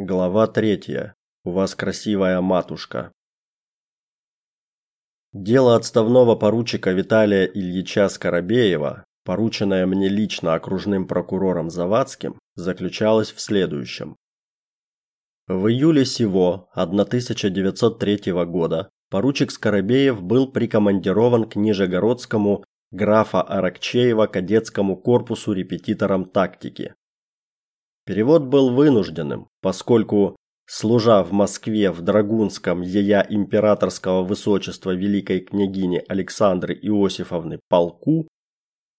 Глава третья. У вас красивая матушка. Дело отставного поручика Виталия Ильича Скоробеева, порученное мне лично окружным прокурором Завадским, заключалось в следующем. В июле сего 1903 года поручик Скоробеев был прикомандирован к Нижегородскому графа Аракчеева кадетскому корпусу репетитором тактики. Перевод был вынужденным, поскольку, служа в Москве в Драгунском ея императорского высочества великой княгини Александры Иосифовны полку,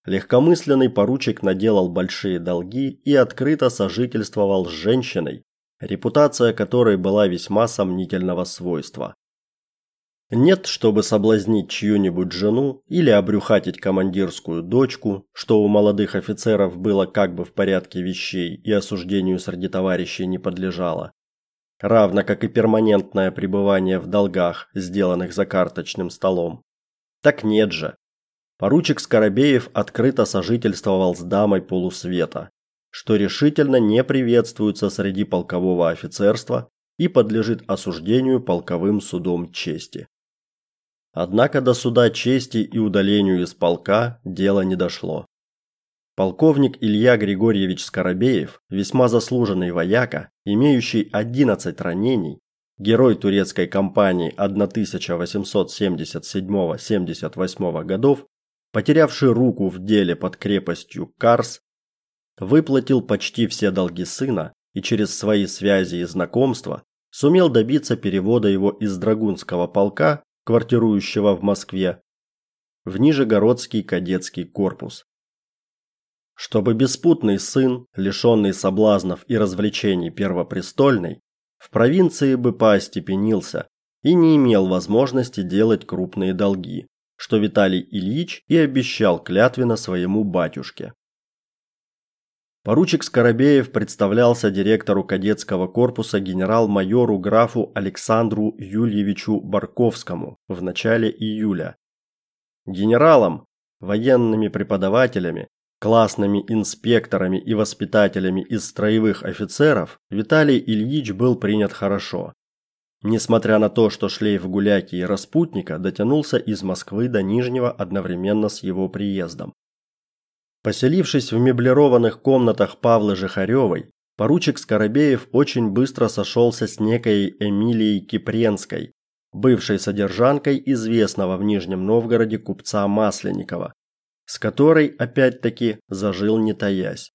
легкомысленный поручик наделал большие долги и открыто сожительствовал с женщиной, репутация которой была весьма сомнительного свойства. Нет, чтобы соблазнить чью-нибудь жену или обрюхатить командирскую дочку, что у молодых офицеров было как бы в порядке вещей и осуждению среди товарищей не подлежало. Равно как и перманентное пребывание в долгах, сделанных за карточным столом. Так нет же. Поручик Скоробеев открыто сожительствовал с дамой полусвета, что решительно не приветствуется среди полкового офицерства и подлежит осуждению полковым судом чести. Однако до суда чести и удалению из полка дело не дошло. Полковник Илья Григорьевич Скоробеев, весьма заслуженный вояка, имеющий 11 ранений, герой турецкой кампании 1877-78 годов, потерявший руку в деле под крепостью Карс, выплатил почти все долги сына и через свои связи и знакомства сумел добиться перевода его из Драгунского полка квартирующего в Москве, в Нижегородский кадетский корпус. Чтобы беспутный сын, лишенный соблазнов и развлечений первопрестольной, в провинции бы поостепенился и не имел возможности делать крупные долги, что Виталий Ильич и обещал клятвенно своему батюшке. Поручик Скоробеев представлялся директору кадетского корпуса генерал-майору графу Александру Юльевичу Барковскому в начале июля. Генералам, военными преподавателями, классными инспекторами и воспитателями из строевых офицеров Виталий Ильич был принят хорошо. Несмотря на то, что шлейф гуляки и распутника дотянулся из Москвы до Нижнего одновременно с его приездом. Поселившись в меблированных комнатах Павлы Жихаревой, поручик Скоробеев очень быстро сошелся с некой Эмилией Кипренской, бывшей содержанкой известного в Нижнем Новгороде купца Масленникова, с которой опять-таки зажил не таясь.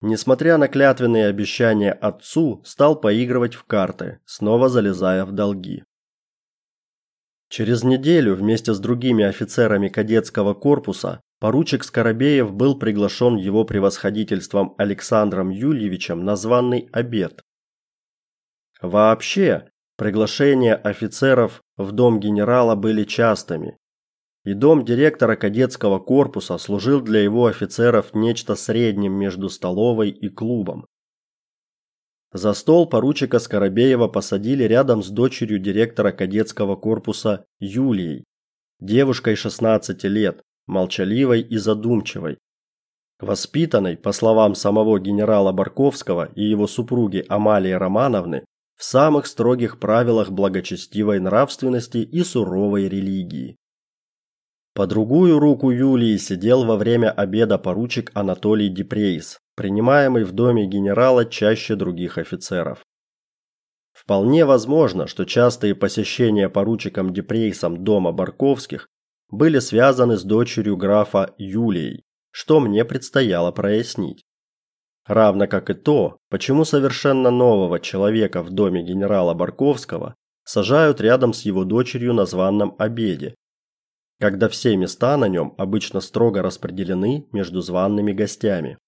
Несмотря на клятвенные обещания отцу, стал поигрывать в карты, снова залезая в долги. Через неделю вместе с другими офицерами кадетского корпуса поручик Скоробеев был приглашен его превосходительством Александром Юльевичем на званый обед. Вообще, приглашения офицеров в дом генерала были частыми, и дом директора кадетского корпуса служил для его офицеров нечто средним между столовой и клубом. За стол поручика Скоробеева посадили рядом с дочерью директора кадетского корпуса Юлией, девушкой 16 лет, молчаливой и задумчивой. Воспитанной, по словам самого генерала Барковского и его супруги Амалии Романовны, в самых строгих правилах благочестивой нравственности и суровой религии. По другую руку Юлии сидел во время обеда поручик Анатолий Депрейс, принимаемый в доме генерала чаще других офицеров. Вполне возможно, что частые посещения поручиком Депрейсом дома Барковских были связаны с дочерью графа Юлией, что мне предстояло прояснить. Равно как и то, почему совершенно нового человека в доме генерала Барковского сажают рядом с его дочерью на званном обеде, когда все места на нем обычно строго распределены между званными гостями.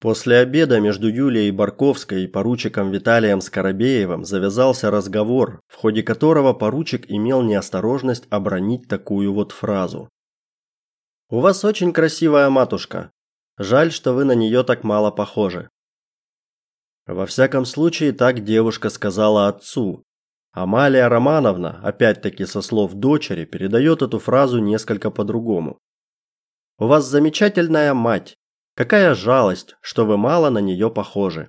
После обеда между Юлией Барковской и поручиком Виталием Скоробеевым завязался разговор, в ходе которого поручик имел неосторожность обронить такую вот фразу. «У вас очень красивая матушка. Жаль, что вы на нее так мало похожи». Во всяком случае, так девушка сказала отцу. Амалия Романовна, опять-таки со слов дочери, передает эту фразу несколько по-другому. «У вас замечательная мать. Какая жалость, что вы мало на нее похожи.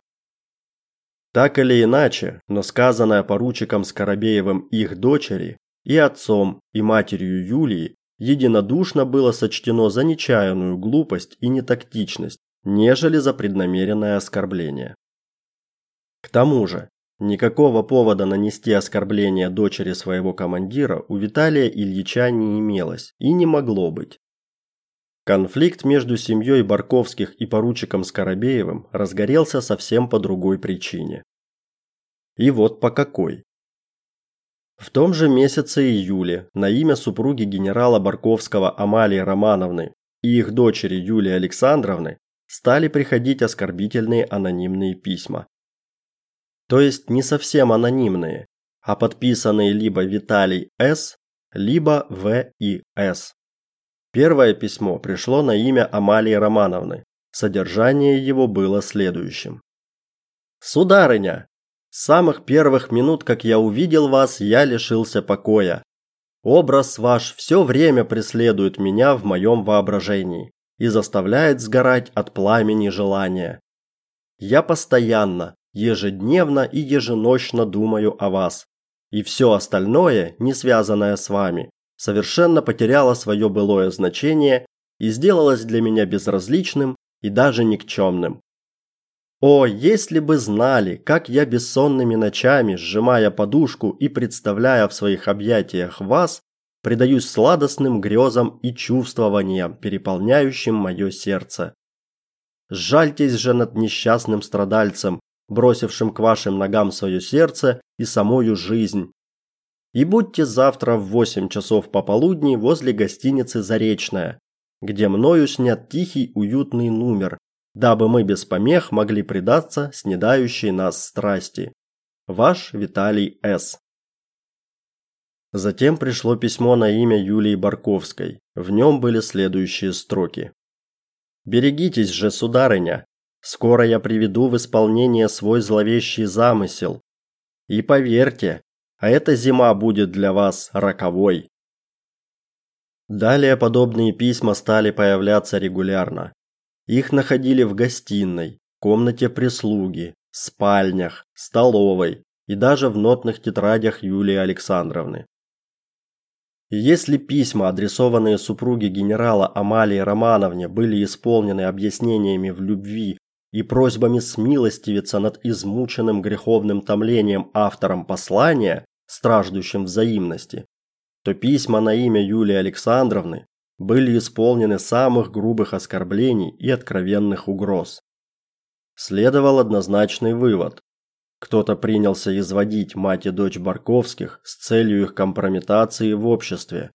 Так или иначе, но сказанное поручиком Скоробеевым их дочери и отцом, и матерью Юлии единодушно было сочтено за нечаянную глупость и нетактичность, нежели за преднамеренное оскорбление. К тому же, никакого повода нанести оскорбление дочери своего командира у Виталия Ильича не имелось и не могло быть. Конфликт между семьей Барковских и поручиком Скоробеевым разгорелся совсем по другой причине. И вот по какой. В том же месяце июле на имя супруги генерала Барковского Амалии Романовны и их дочери Юлии Александровны стали приходить оскорбительные анонимные письма. То есть не совсем анонимные, а подписанные либо Виталий С, либо В и С. Первое письмо пришло на имя Амалии Романовны. Содержание его было следующим: Сударыня, с самых первых минут, как я увидел вас, я лишился покоя. Образ ваш все время преследует меня в моем воображении и заставляет сгорать от пламени желания. Я постоянно, ежедневно и еженочно думаю о вас, и все остальное, не связанное с вами, совершенно потеряла свое былое значение и сделалась для меня безразличным и даже никчемным. О, если бы знали, как я бессонными ночами, сжимая подушку и представляя в своих объятиях вас, предаюсь сладостным грезам и чувствованиям, переполняющим мое сердце. Сжальтесь же над несчастным страдальцем, бросившим к вашим ногам свое сердце и самую жизнь, и будьте завтра в 8 часов пополудни возле гостиницы Заречная, где мною снят тихий уютный номер, дабы мы без помех могли предаться снедающей нас страсти. Ваш Виталий С. Затем пришло письмо на имя Юлии Барковской. В нем были следующие строки: Берегитесь же, сударыня, скоро я приведу в исполнение свой зловещий замысел. И поверьте, а эта зима будет для вас роковой. Далее подобные письма стали появляться регулярно. Их находили в гостиной, комнате прислуги, спальнях, столовой и даже в нотных тетрадях Юлии Александровны. Если письма, адресованные супруге генерала Амалии Романовне, были исполнены объяснениями в любви и просьбами смилостивиться над измученным греховным томлением автором послания, страждущим взаимности, то письма на имя Юлии Александровны были исполнены самых грубых оскорблений и откровенных угроз. Следовал однозначный вывод. Кто-то принялся изводить мать и дочь Барковских с целью их компрометации в обществе.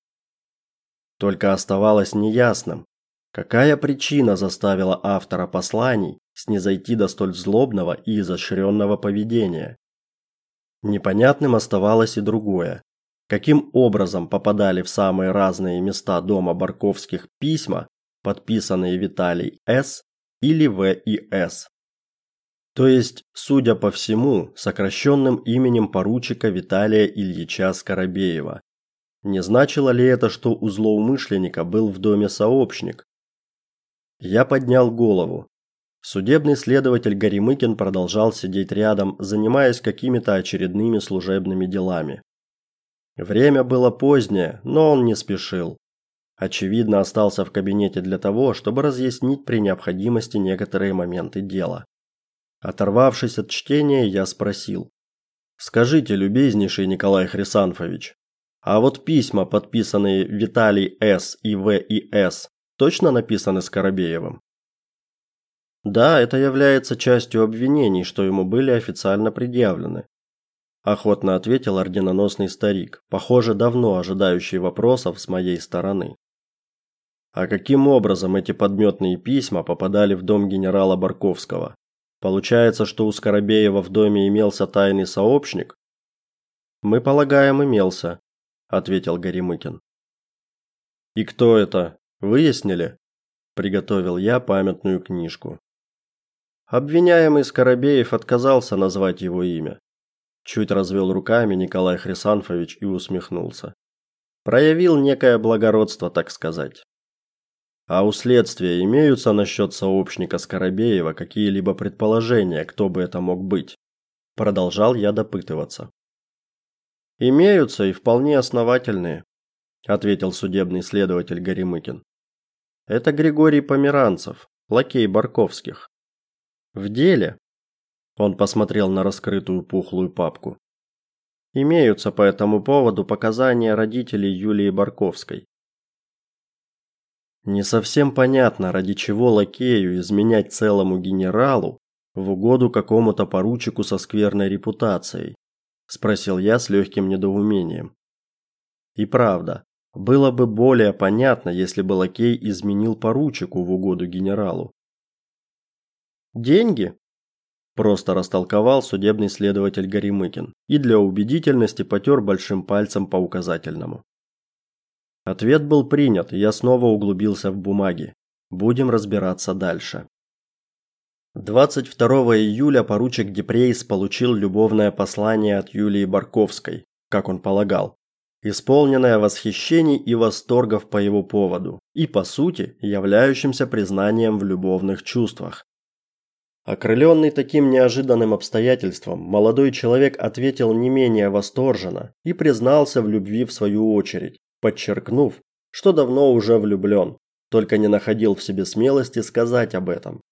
Только оставалось неясным, какая причина заставила автора посланий снизойти до столь злобного и изощренного поведения. Непонятным оставалось и другое. Каким образом попадали в самые разные места дома Барковских письма, подписанные Виталий С или В и С? То есть, судя по всему, сокращенным именем поручика Виталия Ильича Скоробеева. Не значило ли это, что у злоумышленника был в доме сообщник? Я поднял голову. Судебный следователь Горемыкин продолжал сидеть рядом, занимаясь какими-то очередными служебными делами. Время было позднее, но он не спешил. Очевидно, остался в кабинете для того, чтобы разъяснить при необходимости некоторые моменты дела. Оторвавшись от чтения, я спросил: "Скажите, любезнейший Николай Хрисанфович, а вот письма, подписанные Виталий С и В и С, точно написаны Скоробеевым?" Да, это является частью обвинений, что ему были официально предъявлены. Охотно ответил орденоносный старик, похоже, давно ожидающий вопросов с моей стороны. А каким образом эти подметные письма попадали в дом генерала Барковского? Получается, что у Скоробеева в доме имелся тайный сообщник? Мы полагаем, имелся, ответил Горемыкин. И кто это? Выяснили? Приготовил я памятную книжку. Обвиняемый Скоробеев отказался назвать его имя. Чуть развел руками Николай Хрисанфович и усмехнулся. Проявил некое благородство, так сказать. А у следствия имеются насчет сообщника Скоробеева какие-либо предположения, кто бы это мог быть? продолжал я допытываться. Имеются и вполне основательные, ответил судебный следователь Горемыкин. Это Григорий Померанцев, лакей Барковских. В деле он посмотрел на раскрытую пухлую папку. Имеются по этому поводу показания родителей Юлии Барковской. Не совсем понятно, ради чего лакею изменять целому генералу в угоду какому-то поручику со скверной репутацией, спросил я с легким недоумением. И правда, было бы более понятно, если бы лакей изменил поручику в угоду генералу. Деньги, Просто растолковал судебный следователь Горемыкин и для убедительности потер большим пальцем по указательному. Ответ был принят, и я снова углубился в бумаги. Будем разбираться дальше. 22 июля поручик Депрейс получил любовное послание от Юлии Барковской, как он полагал, исполненное восхищений и восторгов по его поводу и, по сути, являющимся признанием в любовных чувствах. Окрыленный таким неожиданным обстоятельством, молодой человек ответил не менее восторженно и признался в любви в свою очередь, подчеркнув, что давно уже влюблен, только не находил в себе смелости сказать об этом.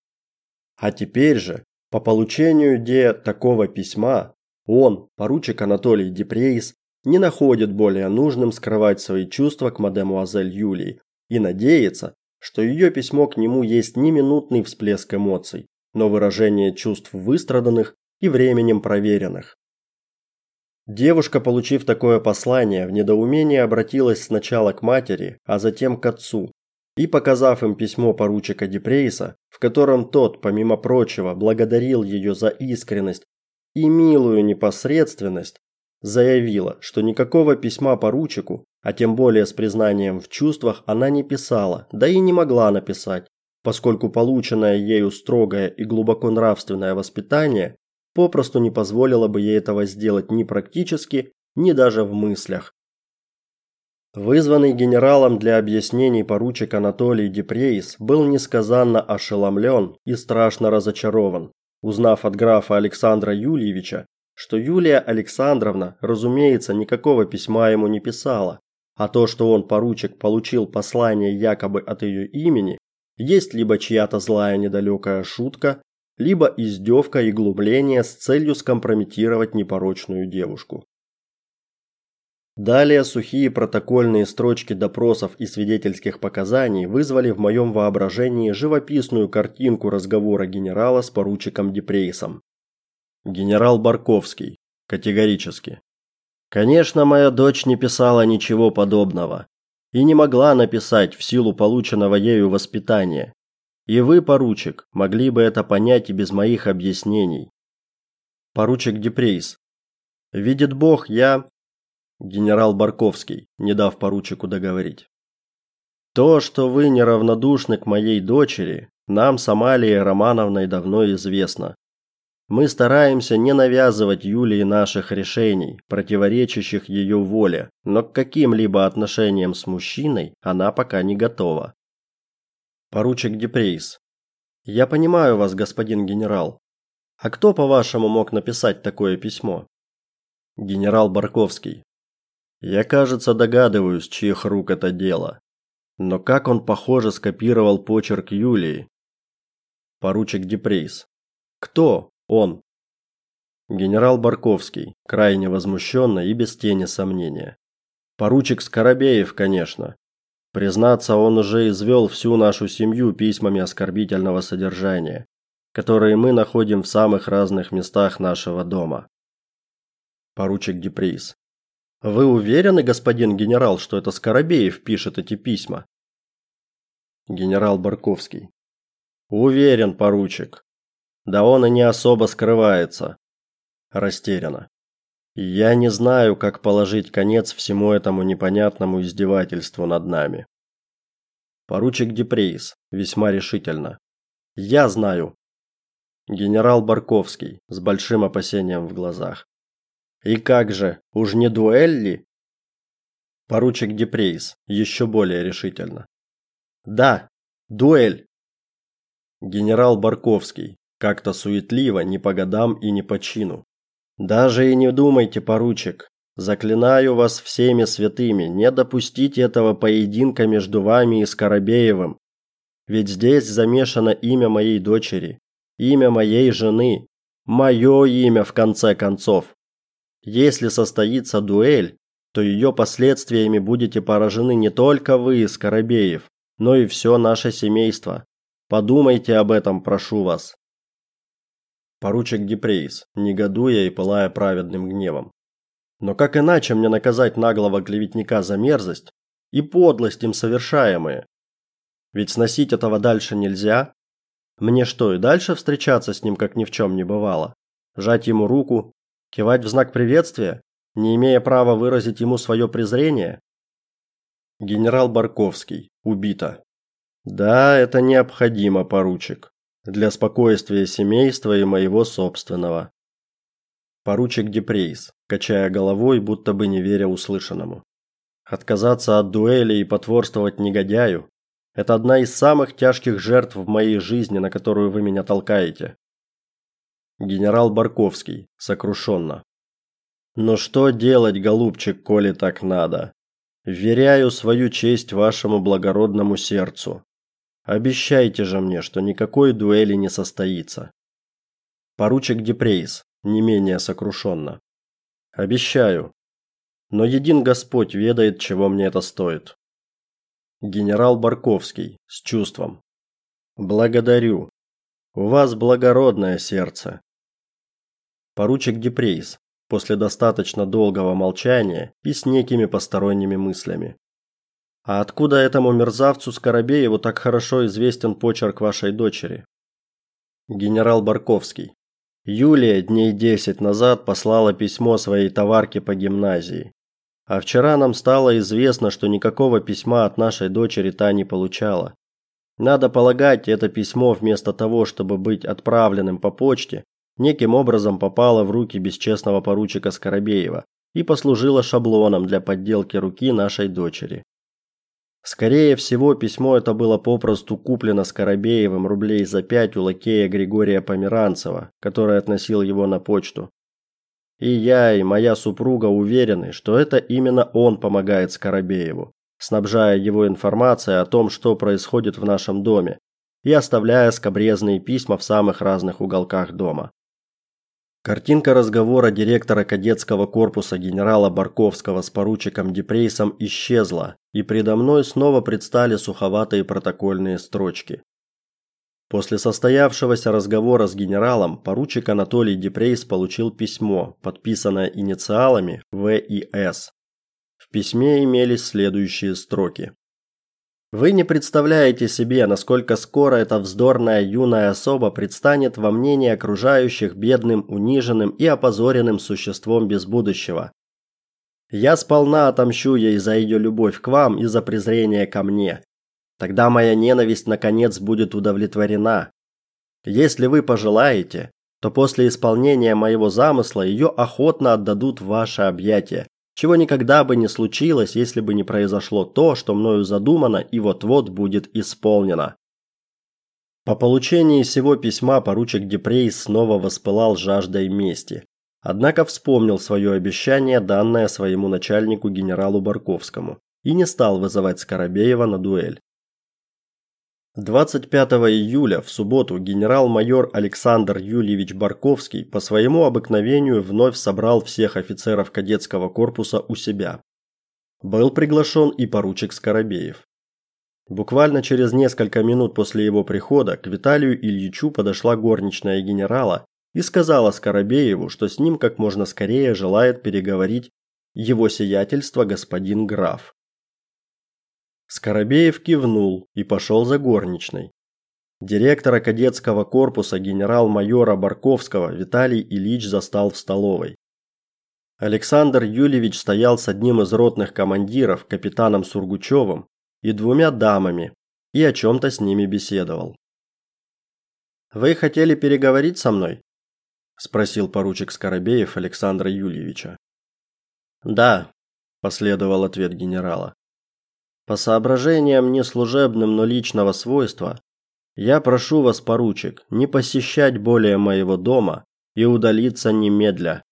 А теперь же, по получению де такого письма, он, поручик Анатолий Депрейс, не находит более нужным скрывать свои чувства к мадемуазель Юлии и надеется, что ее письмо к нему есть не минутный всплеск эмоций, но выражение чувств выстраданных и временем проверенных. Девушка, получив такое послание, в недоумении обратилась сначала к матери, а затем к отцу, и показав им письмо поручика Депрейса, в котором тот, помимо прочего, благодарил ее за искренность и милую непосредственность, заявила, что никакого письма поручику, а тем более с признанием в чувствах, она не писала, да и не могла написать, поскольку полученное ею строгое и глубоко нравственное воспитание попросту не позволило бы ей этого сделать ни практически, ни даже в мыслях. Вызванный генералом для объяснений поручик Анатолий Депрейс был несказанно ошеломлен и страшно разочарован, узнав от графа Александра Юльевича, что Юлия Александровна, разумеется, никакого письма ему не писала, а то, что он поручик получил послание якобы от ее имени, есть либо чья-то злая недалекая шутка, либо издевка и глумление с целью скомпрометировать непорочную девушку. Далее сухие протокольные строчки допросов и свидетельских показаний вызвали в моем воображении живописную картинку разговора генерала с поручиком Депрейсом. Генерал Барковский. Категорически. Конечно, моя дочь не писала ничего подобного и не могла написать в силу полученного ею воспитания. И вы, поручик, могли бы это понять и без моих объяснений. Поручик Депрейс. Видит Бог, я генерал Барковский, не дав поручику договорить. То, что вы неравнодушны к моей дочери, нам с Амалией Романовной давно известно. Мы стараемся не навязывать Юлии наших решений, противоречащих ее воле, но к каким-либо отношениям с мужчиной она пока не готова. Поручик Депрейс. Я понимаю вас, господин генерал. А кто, по-вашему, мог написать такое письмо? Генерал Барковский. Я, кажется, догадываюсь, чьих рук это дело. Но как он, похоже, скопировал почерк Юлии? Поручик Депрейс. Кто? Он. Генерал Барковский, крайне возмущенно и без тени сомнения. Поручик Скоробеев, конечно. Признаться, он уже извел всю нашу семью письмами оскорбительного содержания, которые мы находим в самых разных местах нашего дома. Поручик Деприс. Вы уверены, господин генерал, что это Скоробеев пишет эти письма? Генерал Барковский. Уверен, поручик. Да он и не особо скрывается. Растеряно. Я не знаю, как положить конец всему этому непонятному издевательству над нами. Поручик Депрейс весьма решительно. Я знаю. Генерал Барковский с большим опасением в глазах. И как же, уж не дуэль ли? Поручик Депрейс еще более решительно. Да, дуэль. Генерал Барковский как-то суетливо, не по годам и не по чину. Даже и не думайте, поручик. Заклинаю вас всеми святыми, не допустить этого поединка между вами и Скоробеевым. Ведь здесь замешано имя моей дочери, имя моей жены, мое имя в конце концов. Если состоится дуэль, то ее последствиями будете поражены не только вы, Скоробеев, но и все наше семейство. Подумайте об этом, прошу вас. Поручик Депрейс, негодуя и пылая праведным гневом. Но как иначе мне наказать наглого клеветника за мерзость и подлость им совершаемые? Ведь сносить этого дальше нельзя. Мне что, и дальше встречаться с ним, как ни в чем не бывало? Жать ему руку, кивать в знак приветствия, не имея права выразить ему свое презрение? Генерал Барковский. Убито. Да, это необходимо, поручик. Для спокойствия семейства и моего собственного. Поручик Депрейс, качая головой, будто бы не веря услышанному. Отказаться от дуэли и потворствовать негодяю это одна из самых тяжких жертв в моей жизни, на которую вы меня толкаете. Генерал Барковский, сокрушенно. Но что делать, голубчик, коли так надо? Веряю свою честь вашему благородному сердцу. Обещайте же мне, что никакой дуэли не состоится. Поручик Депрейс, не менее сокрушенно. Обещаю. Но един Господь ведает, чего мне это стоит. Генерал Барковский с чувством. Благодарю. У вас благородное сердце. Поручик Депрейс после достаточно долгого молчания и с некими посторонними мыслями. А откуда этому мерзавцу Скоробееву так хорошо известен почерк вашей дочери? Генерал Барковский. Юлия дней десять назад послала письмо своей товарке по гимназии. А вчера нам стало известно, что никакого письма от нашей дочери та не получала. Надо полагать, это письмо вместо того, чтобы быть отправленным по почте, неким образом попало в руки бесчестного поручика Скоробеева и послужило шаблоном для подделки руки нашей дочери. Скорее всего, письмо это было попросту куплено Скоробеевым рублей за пять у лакея Григория Померанцева, который относил его на почту. И я, и моя супруга уверены, что это именно он помогает Скоробееву, снабжая его информацией о том, что происходит в нашем доме, и оставляя скобрезные письма в самых разных уголках дома. Картинка разговора директора кадетского корпуса генерала Барковского с поручиком Депрейсом исчезла, и предо мной снова предстали суховатые протокольные строчки. После состоявшегося разговора с генералом поручик Анатолий Депрейс получил письмо, подписанное инициалами В и С. В письме имелись следующие строки: вы не представляете себе, насколько скоро эта вздорная юная особа предстанет во мнении окружающих бедным, униженным и опозоренным существом без будущего. Я сполна отомщу ей за ее любовь к вам и за презрение ко мне. Тогда моя ненависть наконец будет удовлетворена. Если вы пожелаете, то после исполнения моего замысла ее охотно отдадут в ваше объятия, чего никогда бы не случилось, если бы не произошло то, что мною задумано и вот-вот будет исполнено. По получении сего письма поручик Депрейс снова воспылал жаждой мести. Однако вспомнил свое обещание, данное своему начальнику генералу Барковскому, и не стал вызывать Скоробеева на дуэль. 25 июля в субботу генерал-майор Александр Юльевич Барковский по своему обыкновению вновь собрал всех офицеров кадетского корпуса у себя. Был приглашен и поручик Скоробеев. Буквально через несколько минут после его прихода к Виталию Ильичу подошла горничная генерала и сказала Скоробееву, что с ним как можно скорее желает переговорить его сиятельство господин граф. Скоробеев кивнул и пошел за горничной. Директора кадетского корпуса генерал-майора Барковского Виталий Ильич застал в столовой. Александр Юльевич стоял с одним из ротных командиров, капитаном Сургучевым, и двумя дамами, и о чем то с ними беседовал. Вы хотели переговорить со мной? спросил поручик Скоробеев Александра Юльевича. Да, последовал ответ генерала. По соображениям не служебным, но личного свойства, я прошу вас, поручик, не посещать более моего дома и удалиться немедля.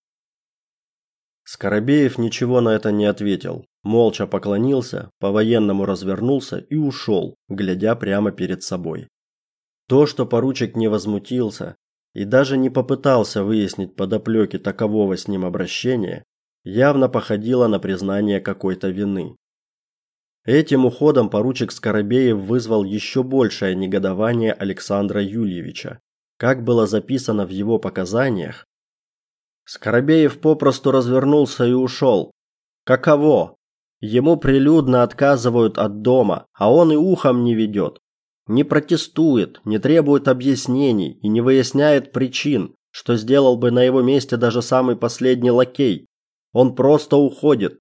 Скоробеев ничего на это не ответил, молча поклонился, по-военному развернулся и ушел, глядя прямо перед собой. То, что поручик не возмутился и даже не попытался выяснить подоплеки такового с ним обращения, явно походило на признание какой-то вины. Этим уходом поручик Скоробеев вызвал еще большее негодование Александра Юльевича. Как было записано в его показаниях, Скоробеев попросту развернулся и ушел. Каково? Ему прилюдно отказывают от дома, а он и ухом не ведет. Не протестует, не требует объяснений и не выясняет причин, что сделал бы на его месте даже самый последний лакей. Он просто уходит,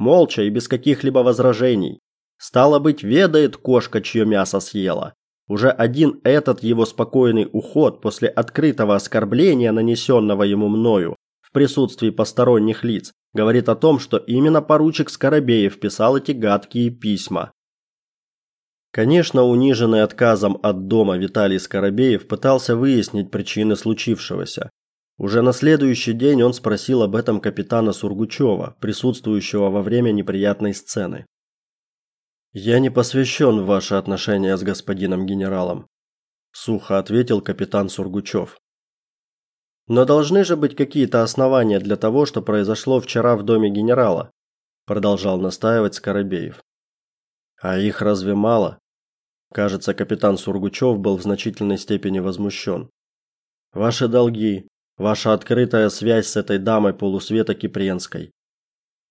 молча и без каких-либо возражений. Стало быть, ведает кошка, чье мясо съела. Уже один этот его спокойный уход после открытого оскорбления, нанесенного ему мною в присутствии посторонних лиц, говорит о том, что именно поручик Скоробеев писал эти гадкие письма. Конечно, униженный отказом от дома Виталий Скоробеев пытался выяснить причины случившегося, уже на следующий день он спросил об этом капитана Сургучева, присутствующего во время неприятной сцены. Я не посвящен в ваши отношения с господином генералом, сухо ответил капитан Сургучев. Но должны же быть какие-то основания для того, что произошло вчера в доме генерала, продолжал настаивать Скоробеев. А их разве мало? Кажется, капитан Сургучев был в значительной степени возмущен. Ваши долги, Ваша открытая связь с этой дамой полусвета Кипренской.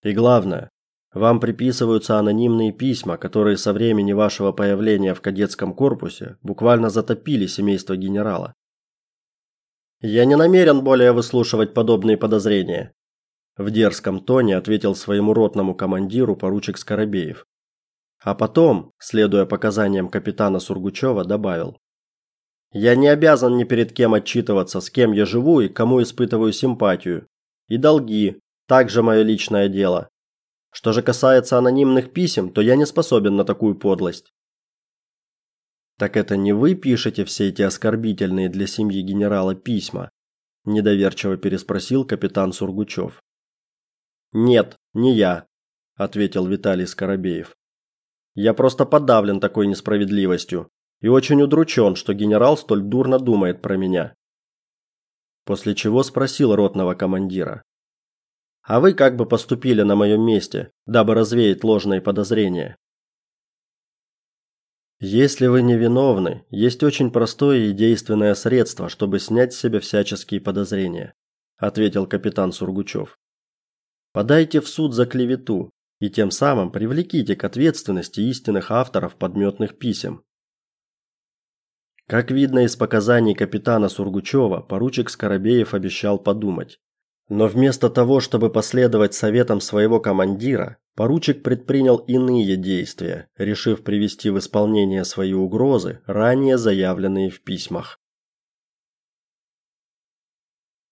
И главное, вам приписываются анонимные письма, которые со времени вашего появления в кадетском корпусе буквально затопили семейство генерала. Я не намерен более выслушивать подобные подозрения, в дерзком тоне ответил своему ротному командиру поручик Скоробеев. А потом, следуя показаниям капитана Сургучева, добавил: я не обязан ни перед кем отчитываться, с кем я живу и кому испытываю симпатию. И долги также мое личное дело. Что же касается анонимных писем, то я не способен на такую подлость. Так это не вы пишете все эти оскорбительные для семьи генерала письма? недоверчиво переспросил капитан Сургучев. Нет, не я, ответил Виталий Скоробеев. Я просто подавлен такой несправедливостью и очень удручен, что генерал столь дурно думает про меня. После чего спросил ротного командира: "А вы как бы поступили на моем месте, дабы развеять ложные подозрения?" Если вы невиновны, есть очень простое и действенное средство, чтобы снять с себя всяческие подозрения, ответил капитан Сургучев. Подайте в суд за клевету и тем самым привлеките к ответственности истинных авторов подметных писем. Как видно из показаний капитана Сургучева, поручик Скоробеев обещал подумать. Но вместо того, чтобы последовать советам своего командира, поручик предпринял иные действия, решив привести в исполнение свои угрозы, ранее заявленные в письмах.